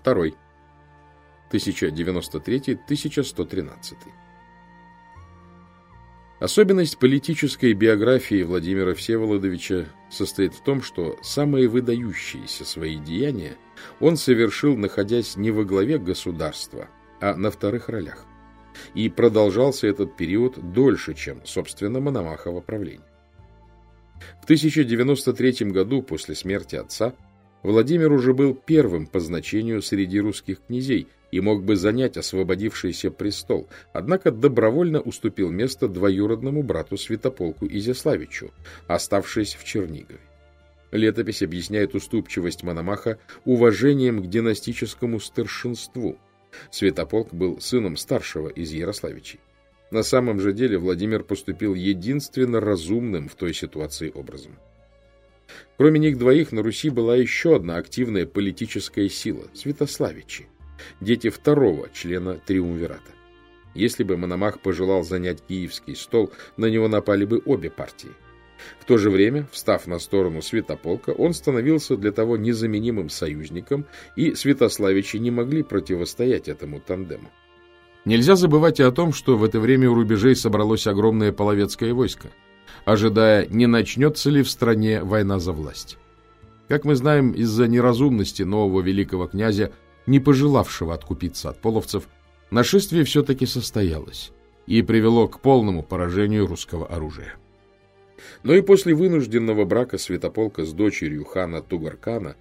Второй. 1093-1113. Особенность политической биографии Владимира Всеволодовича состоит в том, что самые выдающиеся свои деяния он совершил, находясь не во главе государства, а на вторых ролях. И продолжался этот период дольше, чем, собственно, Мономахово правление. В 1093 году, после смерти отца, Владимир уже был первым по значению среди русских князей и мог бы занять освободившийся престол, однако добровольно уступил место двоюродному брату Святополку Изяславичу, оставшись в Чернигове. Летопись объясняет уступчивость Мономаха уважением к династическому старшинству. Святополк был сыном старшего из Ярославичей. На самом же деле Владимир поступил единственно разумным в той ситуации образом. Кроме них двоих на Руси была еще одна активная политическая сила – Святославичи, дети второго члена Триумвирата. Если бы Мономах пожелал занять киевский стол, на него напали бы обе партии. В то же время, встав на сторону Святополка, он становился для того незаменимым союзником, и Святославичи не могли противостоять этому тандему. Нельзя забывать и о том, что в это время у рубежей собралось огромное половецкое войско – ожидая, не начнется ли в стране война за власть. Как мы знаем, из-за неразумности нового великого князя, не пожелавшего откупиться от половцев, нашествие все-таки состоялось и привело к полному поражению русского оружия. Но и после вынужденного брака Святополка с дочерью хана Тугаркана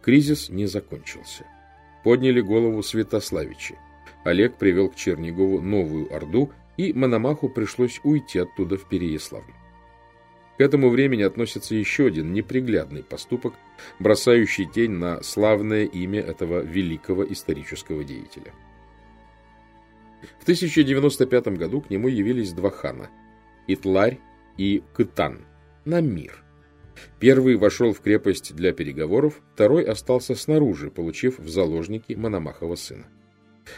кризис не закончился. Подняли голову Святославичи. Олег привел к Чернигову новую орду, и Мономаху пришлось уйти оттуда в Переяславль. К этому времени относится еще один неприглядный поступок, бросающий тень на славное имя этого великого исторического деятеля. В 1095 году к нему явились два хана – Итларь и Кытан – на мир. Первый вошел в крепость для переговоров, второй остался снаружи, получив в заложники Мономахова сына.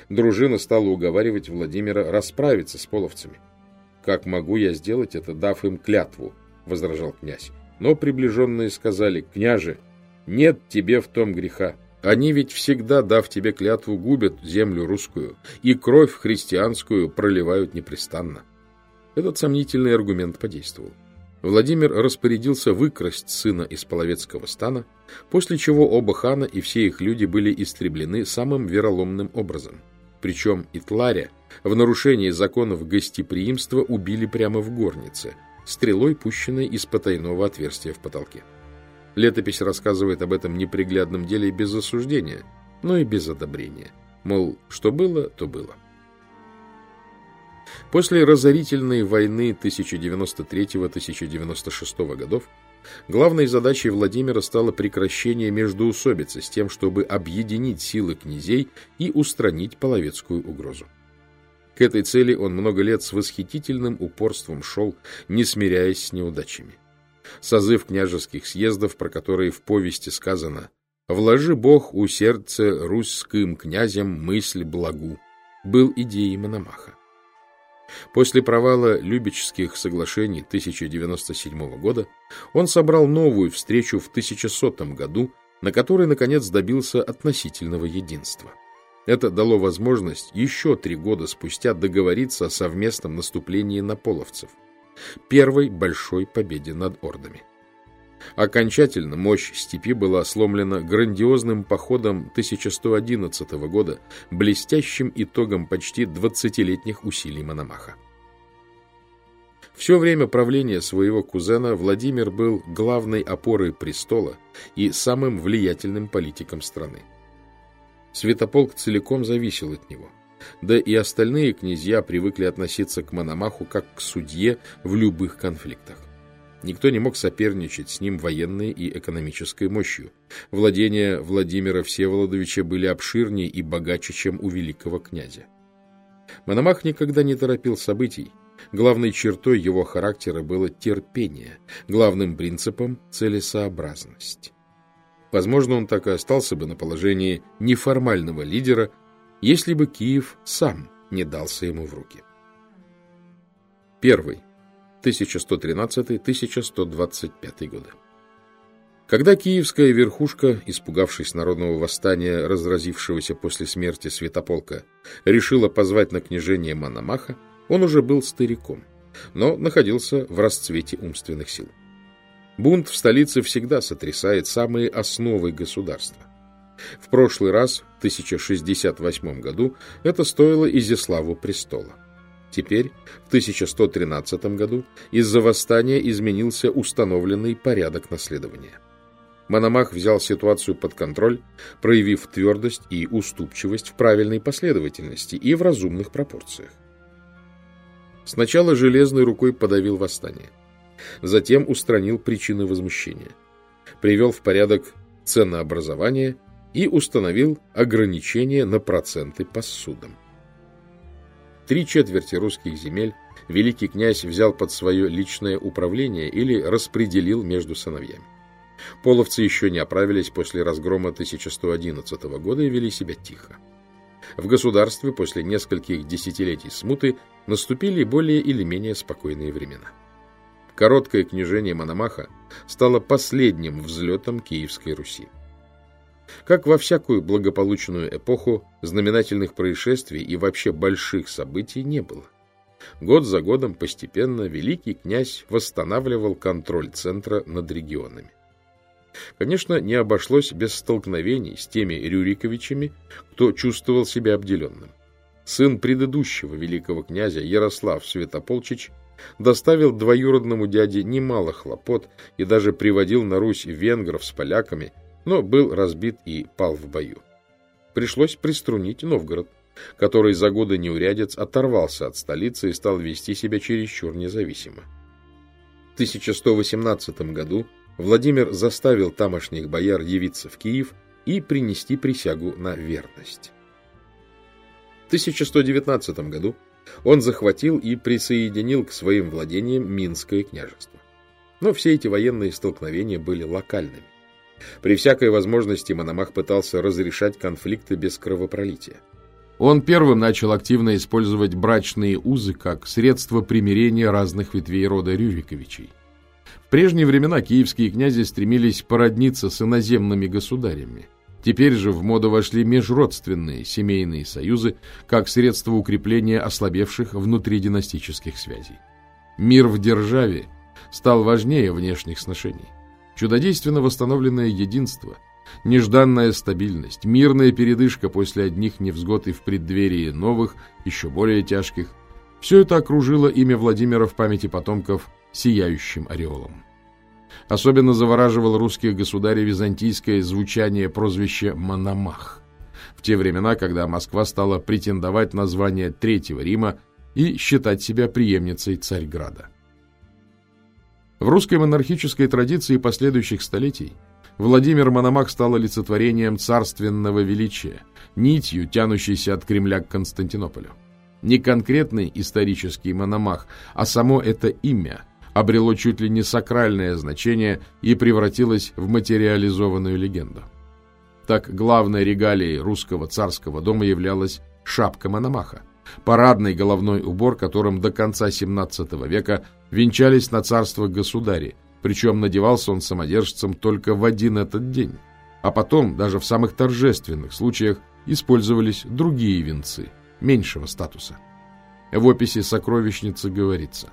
Дружина стала уговаривать Владимира расправиться с половцами. «Как могу я сделать это, дав им клятву?» — возражал князь. Но приближенные сказали, «Княже, нет тебе в том греха. Они ведь всегда, дав тебе клятву, губят землю русскую и кровь христианскую проливают непрестанно». Этот сомнительный аргумент подействовал. Владимир распорядился выкрасть сына из половецкого стана, после чего оба хана и все их люди были истреблены самым вероломным образом. Причем Итларя в нарушении законов гостеприимства убили прямо в горнице – стрелой, пущенной из потайного отверстия в потолке. Летопись рассказывает об этом неприглядном деле без осуждения, но и без одобрения. Мол, что было, то было. После разорительной войны 1093-1096 годов главной задачей Владимира стало прекращение междоусобицы с тем, чтобы объединить силы князей и устранить половецкую угрозу. К этой цели он много лет с восхитительным упорством шел, не смиряясь с неудачами. Созыв княжеских съездов, про которые в повести сказано «Вложи Бог у сердца русским князям мысль благу», был идеей Мономаха. После провала Любечских соглашений 1097 года он собрал новую встречу в 1100 году, на которой, наконец, добился относительного единства. Это дало возможность еще три года спустя договориться о совместном наступлении на половцев. Первой большой победе над ордами. Окончательно мощь степи была сломлена грандиозным походом 1111 года, блестящим итогом почти 20-летних усилий Мономаха. Все время правления своего кузена Владимир был главной опорой престола и самым влиятельным политиком страны. Святополк целиком зависел от него. Да и остальные князья привыкли относиться к Мономаху как к судье в любых конфликтах. Никто не мог соперничать с ним военной и экономической мощью. Владения Владимира Всеволодовича были обширнее и богаче, чем у великого князя. Мономах никогда не торопил событий. Главной чертой его характера было терпение, главным принципом – целесообразность. Возможно, он так и остался бы на положении неформального лидера, если бы Киев сам не дался ему в руки. Первый. 1113-1125 годы. Когда киевская верхушка, испугавшись народного восстания, разразившегося после смерти Святополка, решила позвать на княжение Мономаха, он уже был стариком, но находился в расцвете умственных сил. Бунт в столице всегда сотрясает самые основы государства. В прошлый раз, в 1068 году, это стоило Изяславу престола. Теперь, в 1113 году, из-за восстания изменился установленный порядок наследования. Мономах взял ситуацию под контроль, проявив твердость и уступчивость в правильной последовательности и в разумных пропорциях. Сначала железной рукой подавил восстание, затем устранил причины возмущения, привел в порядок ценообразование и установил ограничения на проценты по судам. Три четверти русских земель великий князь взял под свое личное управление или распределил между сыновьями. Половцы еще не оправились после разгрома 1111 года и вели себя тихо. В государстве после нескольких десятилетий смуты наступили более или менее спокойные времена. Короткое княжение Мономаха стало последним взлетом Киевской Руси. Как во всякую благополучную эпоху, знаменательных происшествий и вообще больших событий не было. Год за годом постепенно великий князь восстанавливал контроль центра над регионами. Конечно, не обошлось без столкновений с теми Рюриковичами, кто чувствовал себя обделенным. Сын предыдущего великого князя Ярослав Святополчич доставил двоюродному дяде немало хлопот и даже приводил на Русь венгров с поляками – но был разбит и пал в бою. Пришлось приструнить Новгород, который за годы неурядец оторвался от столицы и стал вести себя чересчур независимо. В 1118 году Владимир заставил тамошних бояр явиться в Киев и принести присягу на верность. В 1119 году он захватил и присоединил к своим владениям Минское княжество. Но все эти военные столкновения были локальными. При всякой возможности Мономах пытался разрешать конфликты без кровопролития. Он первым начал активно использовать брачные узы как средство примирения разных ветвей рода Рюриковичей. В прежние времена киевские князи стремились породниться с иноземными государями. Теперь же в моду вошли межродственные семейные союзы как средство укрепления ослабевших внутридинастических связей. Мир в державе стал важнее внешних сношений. Чудодейственно восстановленное единство, нежданная стабильность, мирная передышка после одних невзгод и в преддверии новых, еще более тяжких – все это окружило имя Владимира в памяти потомков сияющим ореолом. Особенно завораживало русских государей византийское звучание прозвища «Мономах», в те времена, когда Москва стала претендовать на звание Третьего Рима и считать себя преемницей Царьграда. В русской монархической традиции последующих столетий Владимир Мономах стал олицетворением царственного величия, нитью, тянущейся от Кремля к Константинополю. Не конкретный исторический Мономах, а само это имя обрело чуть ли не сакральное значение и превратилось в материализованную легенду. Так главной регалией русского царского дома являлась шапка Мономаха, парадный головной убор, которым до конца XVII века венчались на царство государи, причем надевался он самодержцем только в один этот день, а потом, даже в самых торжественных случаях, использовались другие венцы, меньшего статуса. В описи сокровищницы говорится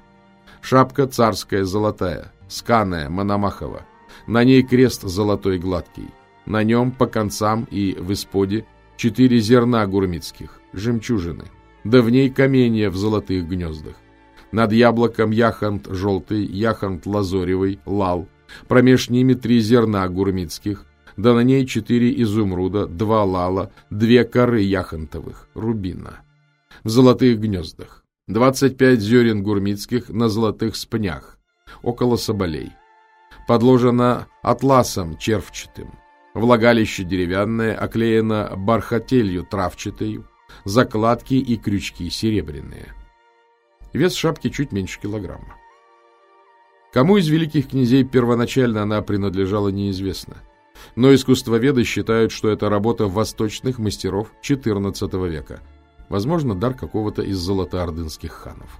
«Шапка царская золотая, сканая, Мономахова, на ней крест золотой гладкий, на нем по концам и в исподе четыре зерна гурмитских, жемчужины, да в ней каменья в золотых гнездах. Над яблоком яхонт желтый, яхонт лазоревый, лал, промеж ними три зерна гурмитских, да на ней четыре изумруда, два лала, две коры яхонтовых, рубина. В золотых гнездах. Двадцать пять зерен гурмитских на золотых спнях, около соболей. Подложено атласом червчатым. Влагалище деревянное, оклеено бархателью травчатою, закладки и крючки серебряные. Вес шапки чуть меньше килограмма. Кому из великих князей первоначально она принадлежала, неизвестно. Но искусствоведы считают, что это работа восточных мастеров XIV века, возможно, дар какого-то из золотоордынских ханов.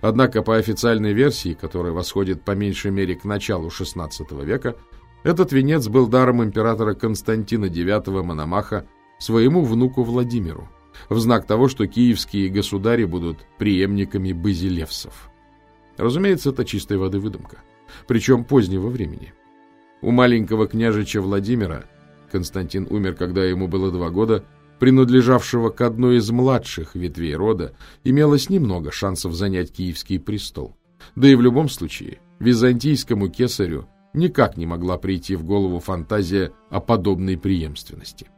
Однако по официальной версии, которая восходит по меньшей мере к началу XVI века, Этот венец был даром императора Константина IX Мономаха своему внуку Владимиру, в знак того, что киевские государи будут преемниками базилевсов. Разумеется, это чистой воды выдумка, причем позднего времени. У маленького княжича Владимира, Константин умер, когда ему было два года, принадлежавшего к одной из младших ветвей рода, имелось немного шансов занять киевский престол. Да и в любом случае, византийскому кесарю никак не могла прийти в голову фантазия о подобной преемственности.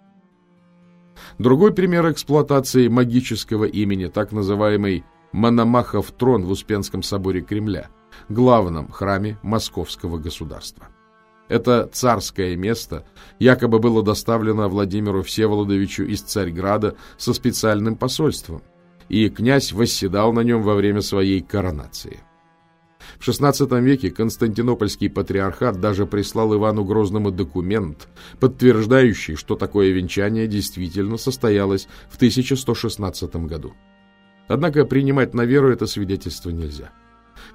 Другой пример эксплуатации магического имени, так называемый Мономахов трон в Успенском соборе Кремля, главном храме московского государства. Это царское место якобы было доставлено Владимиру Всеволодовичу из Царьграда со специальным посольством, и князь восседал на нем во время своей коронации. В XVI веке Константинопольский патриархат даже прислал Ивану Грозному документ, подтверждающий, что такое венчание действительно состоялось в 1116 году. Однако принимать на веру это свидетельство нельзя.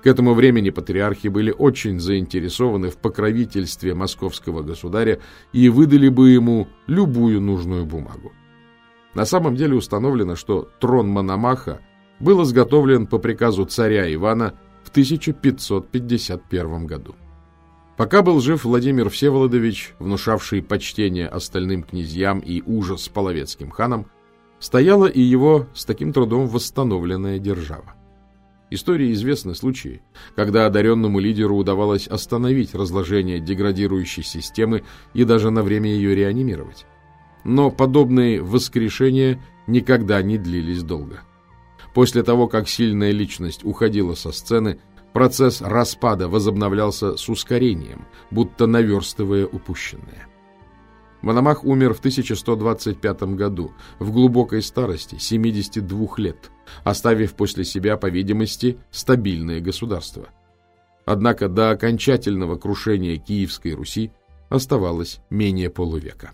К этому времени патриархи были очень заинтересованы в покровительстве московского государя и выдали бы ему любую нужную бумагу. На самом деле установлено, что трон Мономаха был изготовлен по приказу царя Ивана в 1551 году. Пока был жив Владимир Всеволодович, внушавший почтение остальным князьям и ужас половецким ханам, стояла и его с таким трудом восстановленная держава. Истории известны случаи, когда одаренному лидеру удавалось остановить разложение деградирующей системы и даже на время ее реанимировать. Но подобные воскрешения никогда не длились долго. После того, как сильная личность уходила со сцены, процесс распада возобновлялся с ускорением, будто наверстывая упущенное. Мономах умер в 1125 году, в глубокой старости, 72 лет, оставив после себя, по видимости, стабильное государство. Однако до окончательного крушения Киевской Руси оставалось менее полувека.